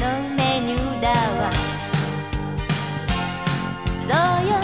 のメニューだわ。そうよ。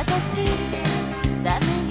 私ダメよ